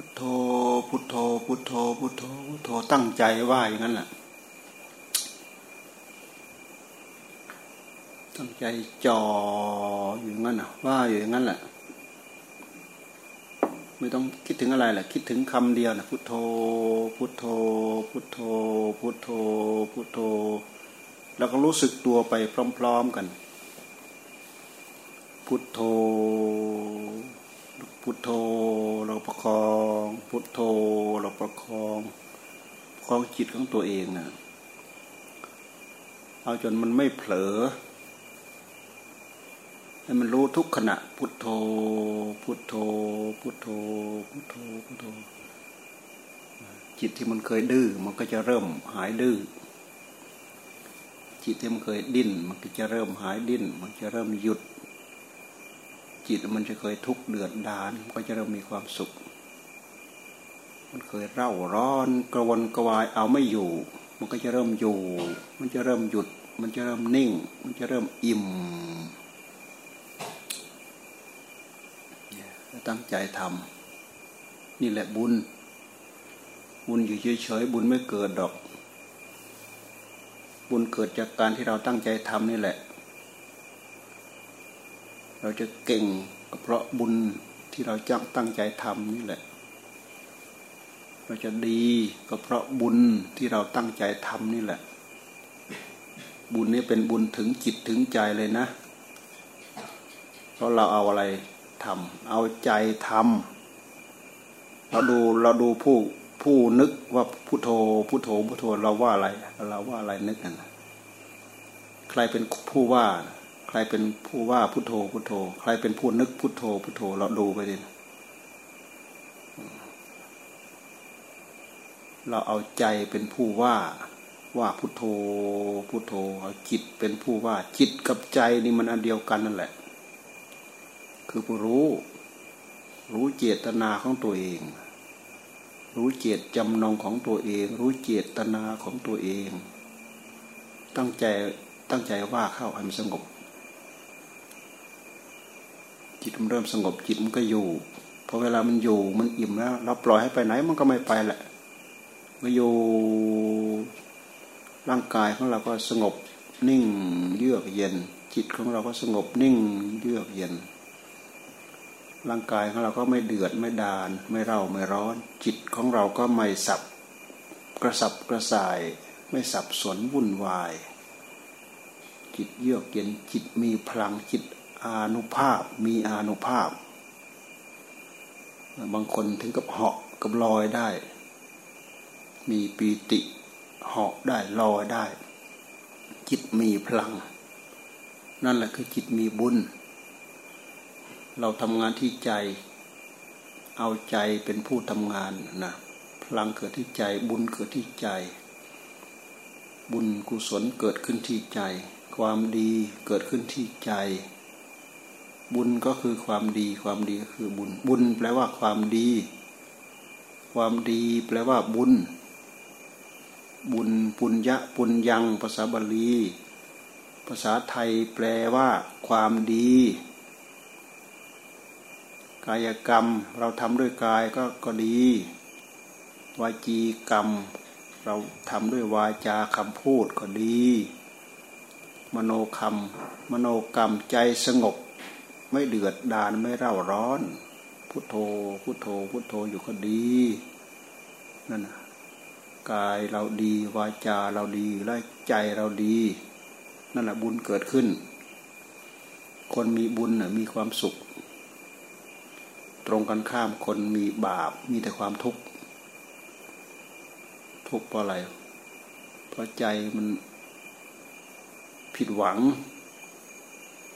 พุทโธ พุทโธ พุทโธ พุทโธ พุทโธ ตั้งใจว่าอย่างนั้นแหละตั้งใจจ่ออยู่งั้นนะว่าอยู่อย่างนั้นแหละ ไม่ต้องคิดถึงอะไรแหละ คิดถึงคำเดียวนะพุทโธ พุทโธ พุทโธ พุทโธ พุทโธ แล้วก็รู้สึกตัวไปพร้อม ๆกัน พุทโธ พุทโธเราประคอง พุทโธเราประคองประคองจิตของตัวเองนะเอาจนมันไม่เผลอให้มันรู้ทุกขณะ พุทโธ พุทโธ พุทโธ พุทโธ พุทโธ จิตที่มันเคยดื้อมันก็จะเริ่มหายดื้อ จิตที่มันเคยดิ้น มันก็จะเริ่มหายดิ้น มันจะเริ่มหยุด จิตมันจะเคยทุกข์เดือดดานก็จะเริ่มมีความสุข มันเคยเร่าร้อนกระวนกระวายเอาไม่อยู่ มันก็จะเริ่มอยู่ มันจะเริ่มหยุด มันจะเริ่มนิ่ง มันจะเริ่มอิ่มตั้งใจทำนี่แหละบุญ บุญอยู่เฉยๆบุญไม่เกิดดอก บุญเกิดจากการที่เราตั้งใจทำนี่แหละ เราจะเก่งก็เพราะบุญที่เราจังตั้งใจทำนี่แหละ เราจะดีก็เพราะบุญที่เราตั้งใจทำนี่แหละ บุญนี้เป็นบุญถึงจิตถึงใจเลยนะ เพราะเราเอาอะไรทำเอาใจทำเราดูเราดูผู้ผู้นึกว่าพุโทโธพุโทโธพุโทโธเราว่าอะไร เราว่าอะไรนึกกันใครเป็นผู้ว่า ใครเป็นผู้ว่าพุทโธพุทโธ ใครเป็นผู้นึกพุทโธพุทโธ เราดูไปดิเราเอาใจเป็นผู้ว่าว่าพุทโธพุทโธ เอาจิตเป็นผู้ว่า จิตกับใจนี่มันอันเดียวกันนั่นแหละ คือผู้รู้ รู้เจตนาของตัวเอง รู้เจตจำนงของตัวเอง รู้เจตนาของตัวเอง ตั้งใจตั้งใจว่าเข้าให้มันสงบ จิตมันเริ่มสงบจิตมันก็อยู่พอเวลามันอยู่มันอิ่มแล้วเราปล่อยให้ไปไหนมันก็ไม่ไปแหละมาอยู่ร่างกายของเราก็สงบนิ่งเยือกเย็น จิตของเราก็สงบนิ่งเยือกเย็น ร่างกายของเราก็ไม่เดือดไม่ดาน ไม่เร่าไม่ร้อน จิตของเราก็ไม่สับกระสับกระส่าย ไม่สับสนวุ่นวาย จิตเยือกเย็นจิตมีพลังจิต อานุภาพมีอานุภาพ บางคนถึงกับเหาะกับลอยได้ มีปีติเหาะได้ลอยได้ จิตมีพลัง นั่นแหละคือจิตมีบุญ เราทำงานที่ใจ เอาใจเป็นผู้ทำงานนะพลังเกิดที่ใจบุญเกิดที่ใจ บุญกุศลเกิดขึ้นที่ใจ ความดีเกิดขึ้นที่ใจ บุญก็คือความดี ความดีก็คือบุญ บุญแปลว่าความดี ความดีแปลว่าบุญ บุญปุญญะปุญญัง ภาษาบาลี ภาษาไทยแปลว่า ความดี กายกรรมเราทำด้วยกายก็ก็ดี วาจีกรรม เราทำด้วยวาจาคำพูดก็ดี มโนคำมโนกรรมใจสงบ ไม่เดือดดานไม่เร่าร้อน พุทโธ พุทโธ พุทโธอยู่ก็ดีนั่นกายเราดีวาจาเราดีและใจเราดี นั่นแหละบุญเกิดขึ้น คนมีบุญน่ะมีความสุข ตรงกันข้ามคนมีบาปมีแต่ความทุกข์ทุกข์เพราะอะไร เพราะใจมันผิดหวัง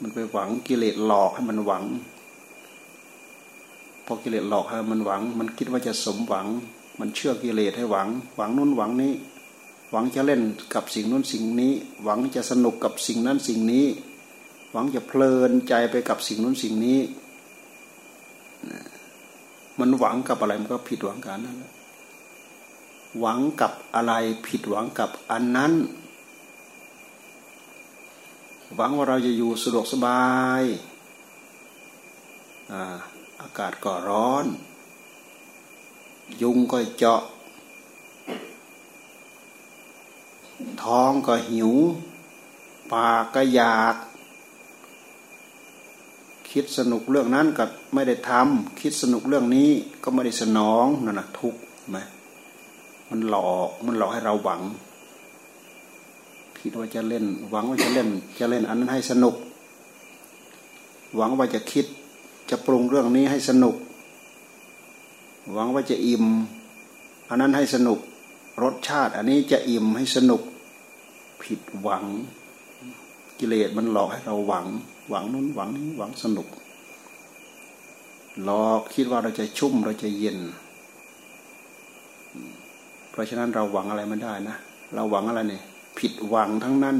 มันไปหวังกิเลสหลอกให้มันหวัง พอกิเลสหลอกให้มันหวัง มันคิดว่าจะสมหวัง มันเชื่อกิเลสให้หวัง หวังนู้นหวังนี้ หวังจะเล่นกับสิ่งนู้นสิ่งนี้ หวังจะสนุกกับสิ่งนั้นสิ่งนี้ หวังจะเพลินใจไปกับสิ่งนู้นสิ่งนี้ มันหวังกับอะไรมันก็ผิดหวังกันนั่นแหละหวังกับอะไรผิดหวังกับอันนั้น หวังว่าเราจะอยู่สะดวกสบายอาอากาศก็ร้อน ยุงก็เจาะ ท้องก็หิว ปากก็อยาก คิดสนุกเรื่องนั้นกับไม่ได้ทำคิดสนุกเรื่องนี้ก็ไม่ได้สนองนั่นนะทุกข์ไหมมันหลอกมันหลอกให้เราหวัง คิดว่าจะเล่น หวังว่าจะเล่น จะเล่นอันนั้นให้สนุก หวังว่าจะคิด จะปรุงเรื่องนี้ให้สนุก หวังว่าจะอิ่ม อันนั้นให้สนุก รสชาติ อันนี้จะอิ่มให้สนุก ผิดหวัง กิเลสมันหลอกให้เราหวัง หวังนู้นหวังนี้หวังสนุกหลอกคิดว่าเราจะชุ่มเราจะเย็น เพราะฉะนั้นเราหวังอะไรไม่ได้นะ เราหวังอะไรเนี่ย ผิดหวังทั้งนั้น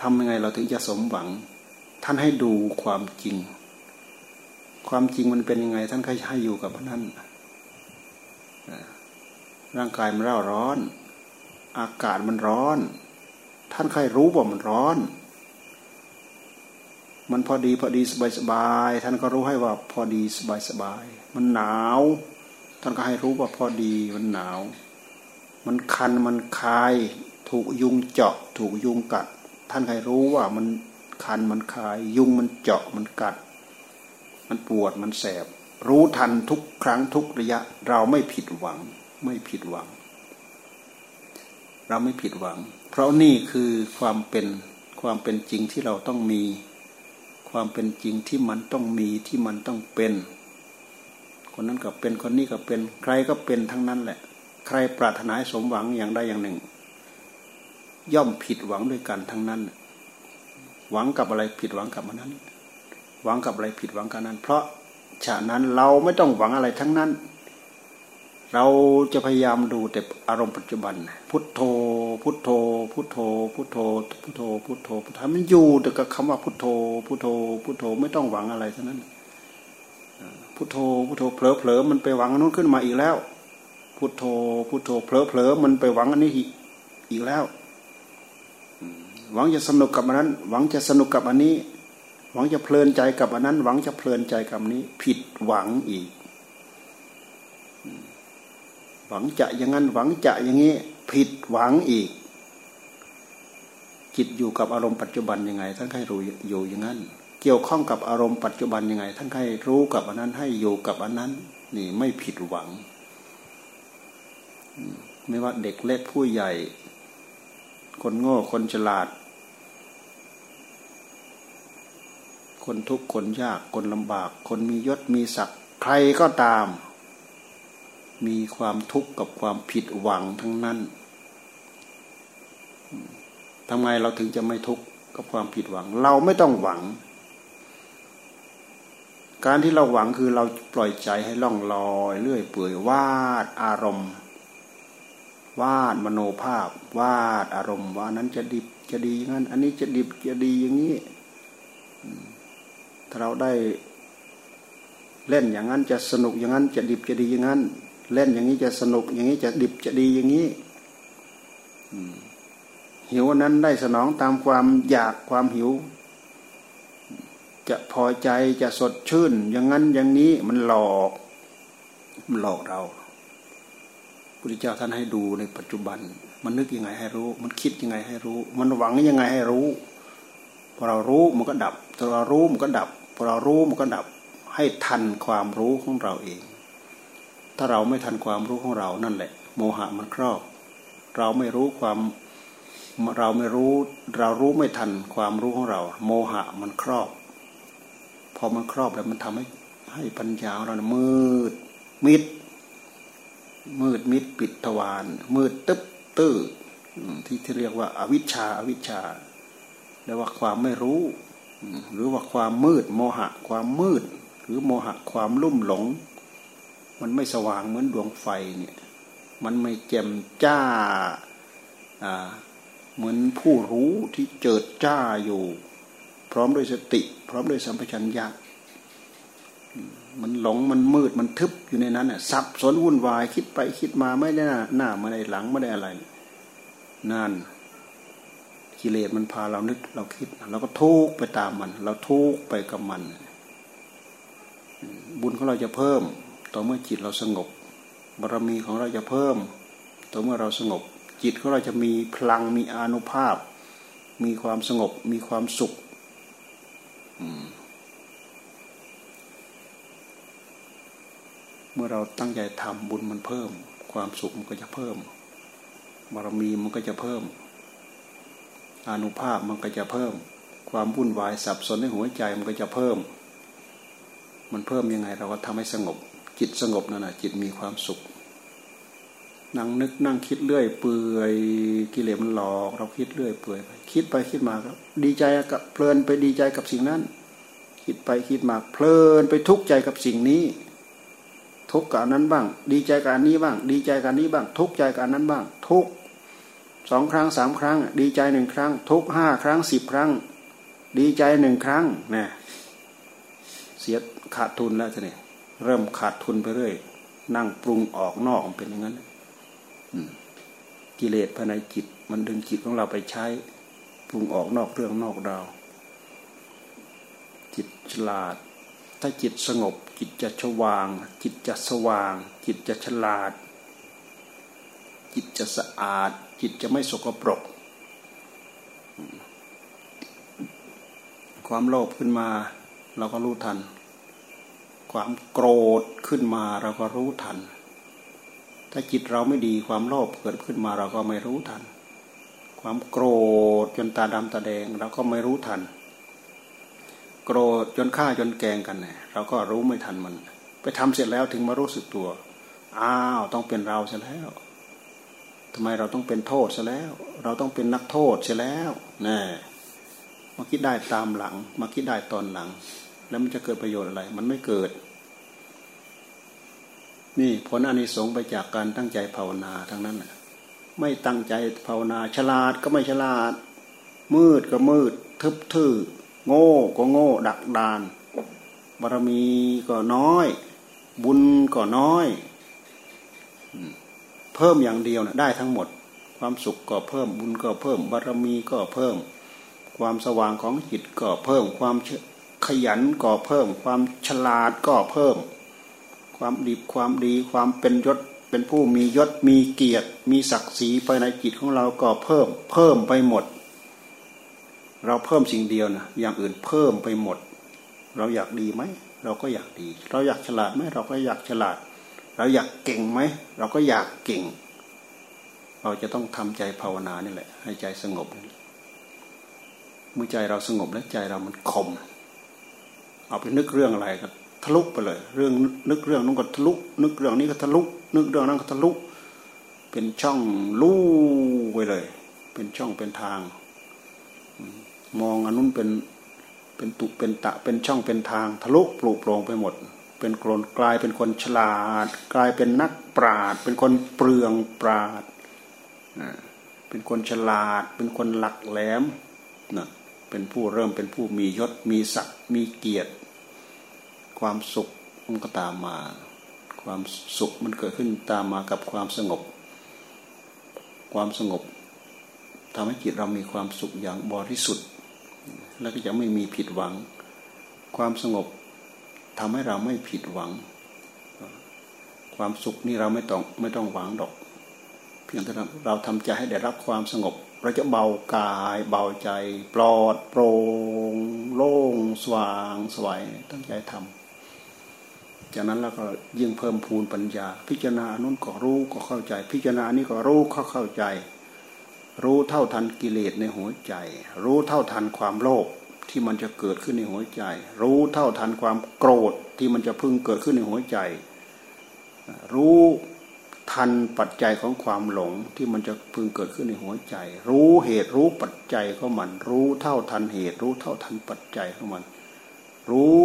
ทำยังไงเราถึงจะสมหวัง ท่านให้ดูความจริง ความจริงมันเป็นยังไง ท่านก็ให้อยู่กับนั่นร่างกายมันร้าร้อน อากาศมันร้อน ท่านใครรู้ว่ามันร้อน มันพอดีพอดีสบายสบาย ท่านก็รู้ให้ว่าพอดีสบายสบาย มันหนาว ท่านก็ให้รู้ว่าพอดีมันหนาว มันคันมันคาย ถูกยุงเจาะ ถูกยุงกัด ท่านใครรู้ว่ามันคันมันคาย ยุงมันเจาะมันกัด มันปวดมันแสบ รู้ทันทุกครั้งทุกระยะ เราไม่ผิดหวัง ไม่ผิดหวัง เราไม่ผิดหวัง เพราะนี่คือความเป็นความเป็นจริงที่เราต้องมี ความเป็นจริงที่มันต้องมีที่มันต้องเป็น คนนั้นก็เป็นคนนี้ก็เป็นใครก็เป็นทั้งนั้นแหละ ใครปรารถนาสมหวังอย่างใดอย่างหนึ่ง ย่อมผิดหวังด้วยกันทั้งนั้น หวังกับอะไรผิดหวังกับมันนั้น หวังกับอะไรผิดหวังกับนั้น เพราะฉะนั้นเราไม่ต้องหวังอะไรทั้งนั้น เราจะพยายามดูแต่อารมณ์ปัจจุบัน พุทโธ พุทโธ พุทโธ พุทโธ พุทโธ พุทโธพุทโธมันอยู่แต่กับคำว่าพุทโธ พุทโธ พุทโธไม่ต้องหวังอะไรทั้งนั้น พุทโธ พุทโธเผลอเผลอมันไปหวังนู้นขึ้นมาอีกแล้ว พุทโธพุทโธเผลอเผลอมันไปหวังอันนี้อีกแล้วหวังจะสนุกกับอันนั้น หวังจะสนุกกับอันนี้ หวังจะเพลินใจกับอันนั้น หวังจะเพลินใจกับนี้ ผิดหวังอีก หวังจะอย่างนั้นหวังจะอย่างนี้ ผิดหวังอีก จิตอยู่กับอารมณ์ปัจจุบันยังไง ท่านให้รู้อยู่อย่างนั้น เกี่ยวข้องกับอารมณ์ปัจจุบันยังไง ท่านให้รู้กับอันนั้นให้อยู่กับอันนั้น นี่ไม่ผิดหวัง ไม่ว่าเด็กเล็กผู้ใหญ่ คนโง่คนฉลาด คนทุกข์คนยากคนลำบาก คนมียศมีศักดิ์ใครก็ตาม มีความทุกข์กับความผิดหวังทั้งนั้นทำไมเราถึงจะไม่ทุกข์กับความผิดหวัง เราไม่ต้องหวัง การที่เราหวังคือเราปล่อยใจให้ล่องลอยเลื่อยเปื่อยวาดอารมณ์ วาดมโนภาพ วาดอารมณ์ว่านั้นจะดิบจะดีอย่างนั้น อันนี้จะดิบจะดีอย่างนี้ถ้าเราได้เล่นอย่างนั้นจะสนุกอย่างนั้น จะดิบจะดีอย่างนั้น เล่นอย่างนี้จะสนุกอย่างนี้จะดิบจะดีอย่างนี้หิวนั้นได้สนองตามความอยากความหิว จะพอใจจะสดชื่น อย่างนั้นอย่างนี้มันหลอก มันหลอกเรา พุทธเจ้าท่านให้ดูในปัจจุบัน มันนึกยังไงให้รู้ มันคิดยังไงให้รู้ มันหวังยังไงให้รู้พอเรารู้มันก็ดับพอเรารู้มันก็ดับพอเรารู้มันก็ดับให้ทันความรู้ของเราเอง ถ้าเราไม่ทันความรู้ของเรานั่นแหละ โมหะมันครอบ เราไม่รู้ความเราไม่รู้ เรารู้ไม่ทันความรู้ของเรา โมหะมันครอบ พอมันครอบแล้วมันทำให้ให้ปัญญาเรามืดมิด มืดมิดปิดทวารมืดตึ๊บตื้อที่ที่เรียกว่าอาวิชชาอาวิชชาเรียกว่าความไม่รู้ หรือว่าความมืดโมหะ ความมืด หรือโมหะความลุ่มหลง มันไม่สว่างเหมือนดวงไฟเนี่ยมันไม่แจ่มจ้าเหมือนผู้รู้ที่เจิดจ้าอยู่ พร้อมด้วยสติ พร้อมด้วยสัมปชัญญะ มันหลงมันมืดมันทึบอยู่ในนั้นน่ะสับสนวุ่นวายคิดไปคิดมาไม่ได้หน้าไม่ได้หลังไม่ได้อะไรนั่นกิเลสมันพาเรานึกเราคิดเราก็ทุกไปตามมัน เราทุกไปกับมัน บุญของเราจะเพิ่ม ต่อเมื่อจิตเราสงบบารมีของเราจะเพิ่ม ต่อเมื่อเราสงบ จิตของเราจะมีพลังมีอานุภาพ มีความสงบ มีความสุขเมื่ มื่อเราตั้งใจทำบุญมันเพิ่ม ความสุขมันก็จะเพิ่ม บารมีมันก็จะเพิ่ม อนุภาพมันก็จะเพิ่ม ความวุ่นวายสับสนในหัวใจมันก็จะเพิ่ม มันเพิ่มยังไงเราก็ทำให้สงบ จิตสงบนั่นแหะจิตมีความสุขนั่งนึกนั่งคิดเรื่อยเปื่อยกิเลสมันหลอก เราคิดเรื่อยเปื่อยไปคิดไปคิดมาก็ดีใจกับเพลินไปดีใจกับสิ่งนั้น คิดไปคิดมาเพลินไปทุกข์ใจกับสิ่งนี้ ทุกข์กับนั้นบ้าง ดีใจกับนี้บ้าง ดีใจกับนี้บ้าง ทุกข์ใจกับนั้นบ้าง ทุกสองครั้งสามครั้ง ดีใจหนึ่งครั้ง ทุกห้าครั้งสิบครั้ง ดีใจหนึ่งครั้งนะเสียขาดทุนแล้วจะเนี่ยเริ่มขาดทุนไปเรื่อยนั่งปรุงออกนอกเป็นอย่างนั้นกิเลสภายในจิต มันดึงจิตของเราไปใช้ ปรุงออกนอกเรื่องนอกราวจิตฉลาด ถ้าจิตสงบ จิตจะชวาง จิตจะสว่าง จิตจะฉลาด จิตจะสะอาด จิตจะไม่สกปรก ความโลภขึ้นมา เราก็รู้ทัน ความโกรธขึ้นมาเราก็รู้ทัน ถ้าจิตเราไม่ดีความโลภเกิดขึ้นมาเราก็ไม่รู้ทัน ความโกรธจนตาดำตาแดงเราก็ไม่รู้ทัน โกรธจนฆ่าจนแกงกันเนี่ยเราก็รู้ไม่ทันมัน ไปทำเสร็จแล้วถึงมารู้สึกตัว อ้าวต้องเป็นเราเสร็จแล้วทำไมเราต้องเป็นโทษซะแล้ว เราต้องเป็นนักโทษเสียแล้วนะมาคิดได้ตามหลัง มาคิดได้ตอนหลัง แล้วมันจะเกิดประโยชน์อะไร มันไม่เกิด นี่ผลอานิสงส์ไปจากการตั้งใจภาวนาทั้งนั้นไม่ตั้งใจภาวนา ฉลาดก็ไม่ฉลาด มืดก็มืด ทึบทื่อ โง่ก็โง่ ดักดาน บารมีก็น้อย บุญก็น้อยเพิ่มอย่างเดียวนะได้ทั้งหมด ความสุขก็เพิ่มบุญก็เพิ่ม บารมีก็เพิ่ม ความสว่างของจิตก็เพิ่ม ความขยันก็เพิ่ม ความฉลาดก็เพิ่ม ความดีความดี ความเป็นยศเป็นผู้มียศมีเกียรติ มีศักดิ์ศรีภายในจิตของเราก็เพิ่ม เพิ่มไปหมด เราเพิ่มสิ่งเดียวนะอย่างอื่นเพิ่มไปหมด เราอยากดีไหม เราก็อยากดี เราอยากฉลาดไหมเราก็อยากฉลาด เราอยากเก่งไหม เราก็อยากเก่ง เราจะต้องทำใจภาวนานี่แหละ ให้ใจสงบเมื่อใจเราสงบแล้วใจเรามันคมเอาไปนึกเรื่องอะไรก็ทะลุไปเลย เรื่องนึกเรื่องนั้นก็ทะลุนึกเรื่องนี้ก็ทะลุนึกเรื่องนั้นก็ทะลุเป็นช่องลู่ไปเลย เป็นช่องเป็นทาง มองอันนู้นเป็นเป็นตุเป็นตะเป็นช่องเป็นทางทะลุปลุกโปร่งไปหมด เป็นคนกลายเป็นคนฉลาด กลายเป็นนักปราด เป็นคนเปลืองปราดเป็นคนฉลาด เป็นคนหลักแหลมนะเป็นผู้เริ่มเป็นผู้มียศมีศักดิ์มีเกียรติ ความสุขมันก็ตามมา ความสุขมันเกิดขึ้นตามมากับความสงบ ความสงบทำให้จิตเรามีความสุขอย่างบริสุทธิ์ แล้วก็จะไม่มีผิดหวัง ความสงบทำให้เราไม่ผิดหวัง ความสุขนี่เราไม่ต้องไม่ต้องหวังดอก เพียงแต่เราทำใจให้ได้รับความสงบ เราจะเบากายเบาใจ ปลอดโปร่งโล่งสว่างสวยตั้งใจทำจากนั้นเราก็ยิ่งเพิ่มพูนปัญญา พิจารณานุ่นก็รู้ก็เข้าใจ พิจารณานี้ก็รู้เข้าเข้าใจ รู้เท่าทันกิเลสในหัวใจ รู้เท่าทันความโลภที่มันจะเกิดขึ้นในหัวใจ รู้เท่าทันความโกรธที่มันจะพึ่งเกิดขึ้นในหัวใจ รู้ทันปัจจัยของความหลงที่มันจะพึงเกิดขึ้นในหัวใจ รู้เหตุรู้ปัจจัยของมัน รู้เท่าทันเหตุ รู้เท่าทันปัจจัยของมัน รู้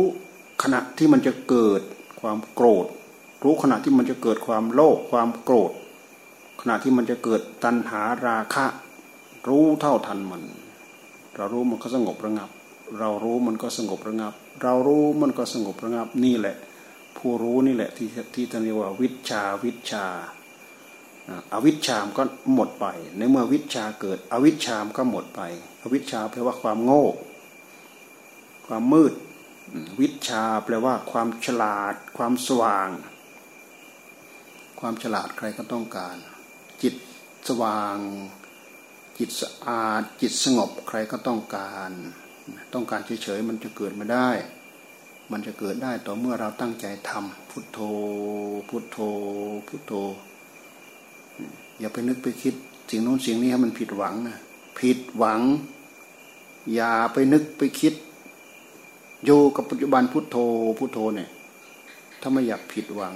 ขณะที่มันจะเกิดความโกรธ รู้ขณะที่มันจะเกิดความโลภความโกรธ ขณะที่มันจะเกิดตัณหาราคะ รู้เท่าทันมัน เรารู้มันก็สงบระงับ เรารู้มันก็สงบระงับ เรารู้มันก็สงบระงับนี่แหละ ผู้รู้นี่แหละที่ที่ท่านเรียกว่าวิชาวิชาอาวิชามก็หมดไป ในเมื่อวิชาเกิด อวิชามก็หมดไป อวิชาแปลว่าความโง่ ความมืด วิชาแปลว่าความฉลาด ความสว่าง ความฉลาดใครก็ต้องการ จิตสว่าง จิตสะอาดจิตสงบใครก็ต้องการ ต้องการเฉยๆมันจะเกิดไม่ได้ มันจะเกิดได้ต่อเมื่อเราตั้งใจทำพุทโธ พุทโธ พุทโธ อย่าไปนึกไปคิดสิ่งโน้นสิ่งนี้ให้มันผิดหวังนะผิดหวัง อย่าไปนึกไปคิดอยู่กับปัจจุบันพุทโธ พุทโธเนี่ยถ้าไม่อยากผิดหวัง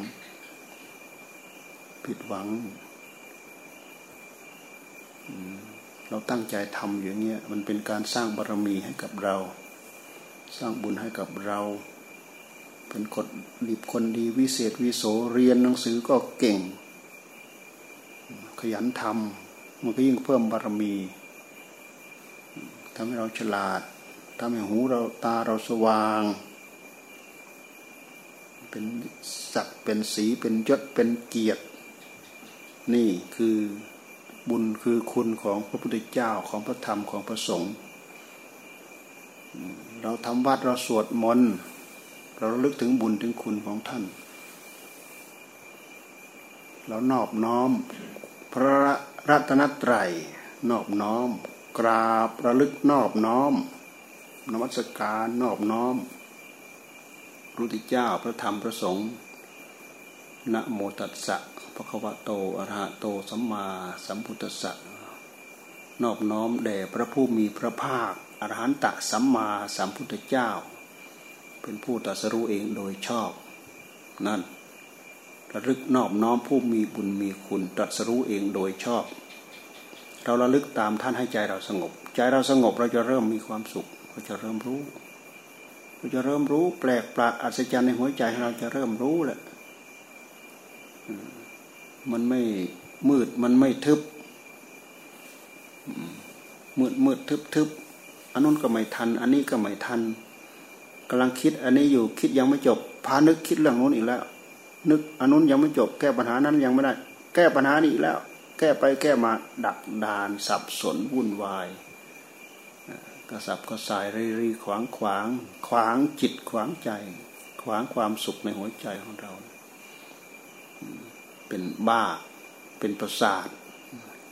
ผิดหวัง เราตั้งใจทำอย่างเงี้ยมันเป็นการสร้างบารมีให้กับเรา สร้างบุญให้กับเรา เป็นคนดีคนดีวิเศษวิโสเรียนหนังสือก็เก่ง ขยันทำมันก็ยิ่งเพิ่มบารมีทำให้เราฉลาดทำให้หูเราตาเราสว่าง เป็นศักเป็นสีเป็นยศเป็นเกียรติ นี่คือ บุญคือคุณของพระพุทธเจ้าของพระธรรมของพระสงฆ์เราทำวัดเราสวดมนต์เราลึกถึงบุญถึงคุณของท่าน เรานอบน้อม พระรัตนตรัยนอบน้อม กราบระลึกนอบน้อม นวัตการนอบน้อมรุติเจ้าพระธรรมพระสงฆ์ นะโมตัสสะพระควะโตอรหะโตสัมมาสัมพุทธัสสะนอบน้อมแด่พระผู้มีพระภาคอรหันตะสัมมาสัมพุทธเจ้า เป็นผู้ตรัสรู้เองโดยชอบ นั่นระลึกนอบน้อมผู้มีบุญมีคุณตรัสรู้เองโดยชอบ เราระลึกตามท่านให้ใจเราสงบ ใจเราสงบเราจะเริ่มมีความสุข เราจะเริ่มรู้ เราจะเริ่มรู้แปลกประหลาดอัศจรรย์ในหัวใจเราจะเริ่มรู้แหละ มันไม่มืดมันไม่ทึบ มืดมืดทึบทึบอันนู้นก็ไม่ทัน อันนี้ก็ไม่ทันกำลังคิดอันนี้อยู่คิดยังไม่จบพานึกคิดเรื่องนู้นอีกแล้ว นึกอันนู้นยังไม่จบ แก้ปัญหานั้นยังไม่ได้ แก้ปัญหานี้อีกแล้ว แก้ไปแก้มาดักดานสับสนวุ่นวายกระสับกระส่ายรีรีขวางขวาง ขวางจิตขวางใจ ขวางความสุขในหัวใจของเรา เป็นบ้า เป็นประสาท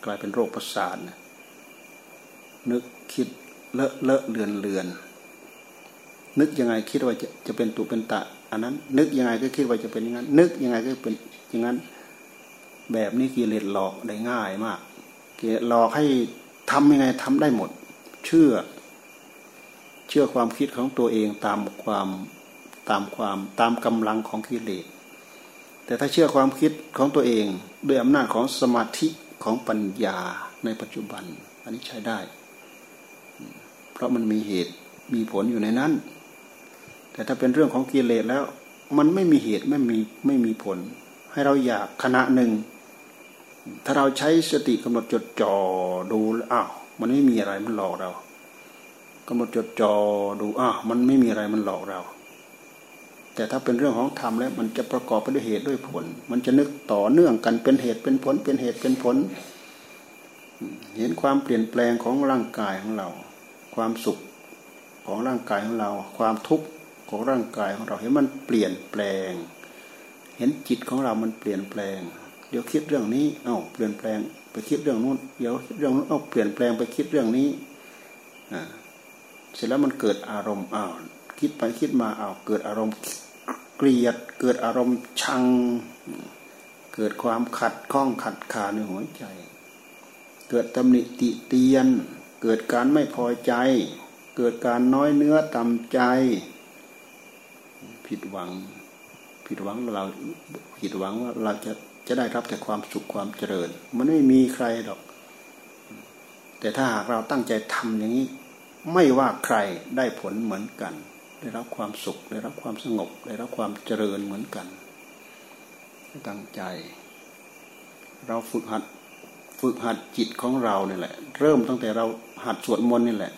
กลายเป็นโรคประสาทนะนึกคิดเลอะเลอะเลือนเลือนนึกยังไงคิดว่าจะจะเป็นตุเป็นตะ อันนั้น นึกยังไงก็คิดว่าจะเป็นอย่างนั้น นึกยังไงก็เป็นอย่างนั้น แบบนี้กิเลสหลอกได้ง่ายมากกิเลสหลอกให้ทำยังไงทำได้หมด เชื่อ เชื่อความคิดของตัวเองตามความตามความตามกำลังของกิเลส แต่ถ้าเชื่อความคิดของตัวเองด้วยอำนาจของสมาธิของปัญญาในปัจจุบัน อันนี้ใช้ได้ เพราะมันมีเหตุมีผลอยู่ในนั้น แต่ถ้าเป็นเรื่องของกิเลสแล้ว มันไม่มีเหตุไม่มีไม่มีผล ให้เราอยากขณะหนึ่ง ถ้าเราใช้สติกำหนดจดจ่อดูอ้าวมันไม่มีอะไรมันหลอกเรากำหนดจดจ่อดูอ้าวมันไม่มีอะไรมันหลอกเรา แต่ถ้าเป็นเรื่องของธรรมแล้วมันจะประกอบไปด้วยเหตุด้วยผล มันจะนึกต่อเนื่องกันเป็นเหตุเป็นผล เป็นเหตุเป็นผล เห็นความเปลี่ยนแปลงของร่างกายของเรา ความสุขของร่างกายของเรา ความทุกข์ของร่างกายของเราเห็นมันเปลี่ยนแปลง เห็นจิตของเรามันเปลี่ยนแปลง เดี๋ยวคิดเรื่องนี้ เอ้าเปลี่ยนแปลงไปคิดเรื่องนู้นเดี๋ยวคิดเรื่องนู้นเอ้าเปลี่ยนแปลงไปคิดเรื่องนี้อ่าเสร็จแล้วมันเกิดอารมณ์อ้าวคิดไปคิดมาอ้าวเกิดอารมณ์ เกลียดเกิดอารมณ์ชัง เกิดความขัดข้องขัดขาในหัวใจ เกิดตำหนิติเตียน เกิดการไม่พอใจ เกิดการน้อยเนื้อต่ำใจ ผิดหวัง ผิดหวังเราผิดหวังว่าเราจะจะได้รับแต่ความสุขความเจริญ มันไม่มีใครหรอก แต่ถ้าหากเราตั้งใจทำอย่างนี้ ไม่ว่าใครได้ผลเหมือนกัน ได้รับความสุข ได้รับความสงบ ได้รับความเจริญเหมือนกัน ตั้งใจ เราฝึกหัดฝึกหัดจิตของเราเนี่ยแหละ เริ่มตั้งแต่เราหัดสวดมนต์นี่แหละ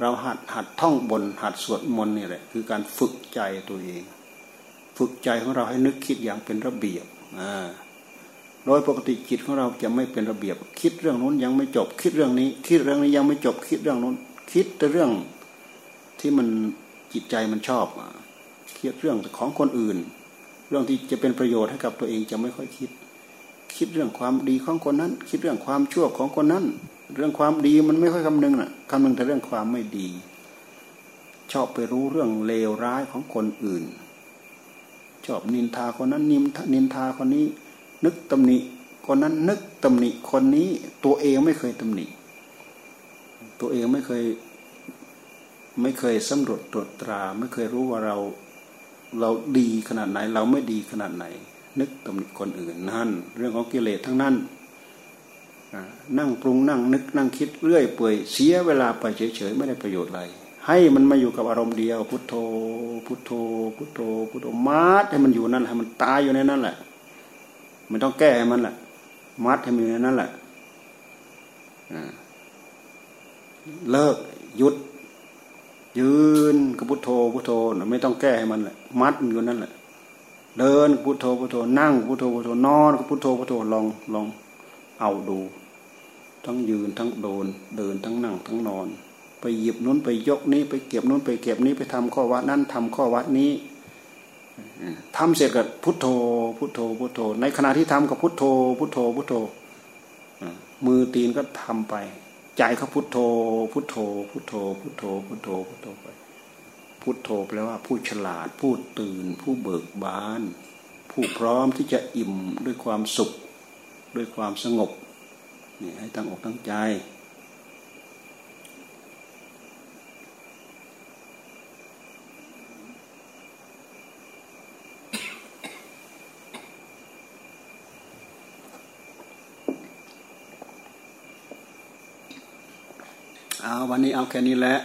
เราหัดหัดท่องบน หัดสวดมนต์นี่แหละ คือการฝึกใจตัวเอง ฝึกใจของเราให้นึกคิดอย่างเป็นระเบียบโดยปกติจิตของเราจะไม่เป็นระเบียบ คิดเรื่องนู้นยังไม่จบ คิดเรื่องนี้ คิดเรื่องนี้ยังไม่จบ คิดเรื่องนู้น คิดแต่เรื่องที่มัน จิตใจมันชอบคิดเรื่องของคนอื่น เรื่องที่จะเป็นประโยชน์ให้กับตัวเองจะไม่ค่อยคิด คิดเรื่องความดีของคนนั้น คิดเรื่องความชั่วของคนนั้น เรื่องความดีมันไม่ค่อยคำนึงน่ะคำนึงแต่เรื่องความไม่ดี ชอบไปรู้เรื่องเลวร้ายของคนอื่น ชอบนินทาคนนั้นนิมนินทาคนนี้ นึกตำหนิคนนั้นนึกตำหนิคนนี้ตัวเองไม่เคยตำหนิตัวเองไม่เคย ไม่เคยสำรวจตรวจตรา ไม่เคยรู้ว่าเราเราดีขนาดไหน เราไม่ดีขนาดไหน นึกตำหนิคนอื่นนั่น เรื่องของกิเลสทั้งนั้นนั่งปรุงนั่งนึกนั่งคิดเรื่อยเปื่อยเสียเวลาไปเฉยๆไม่ได้ประโยชน์อะไร ให้มันมาอยู่กับอารมณ์เดียว พุทโธ พุทโธ พุทโธพุทโธมัดให้มันอยู่นั่นให้มันตายอยู่ในนั้นแหละมันต้องแก้ให้มันแหละมัดให้มันอยู่ในนั้นแหละเลิกหยุด ยืนกับพุทโธพุทโธไม่ต้องแก้ให้มันแหละมัดอยู่นั่นแหละ เดินพุทโธพุทโธนั่งพุทโธพุทโธนอนกับพุทโธพุทโธลองลองเอาดู ทั้งยืนทั้งโดน เดินทั้งนั่งทั้งนอน ไปหยิบนู้นไปยกนี้ไปเก็บนู้นไปเก็บนี้ไปทำข้อวัดนั้นทำข้อวัดนี้ทำเสร็จกับพุทโธ พุทโธพุทโธ ในขณะที่ทำกับพุทโธ พุทโธพุทโธมือตีนก็ทำไป ใจเขาพุทโธ พุทโธ พุทโธ พุทโธ พุทโธ พุทโธไป พุทโธแปลว่าผู้ฉลาด ผู้ตื่น ผู้เบิกบาน ผู้พร้อมที่จะอิ่มด้วยความสุข ด้วยความสงบนี่ให้ตั้งอกตั้งใจ วันนี้เอาแค่นี้แหละ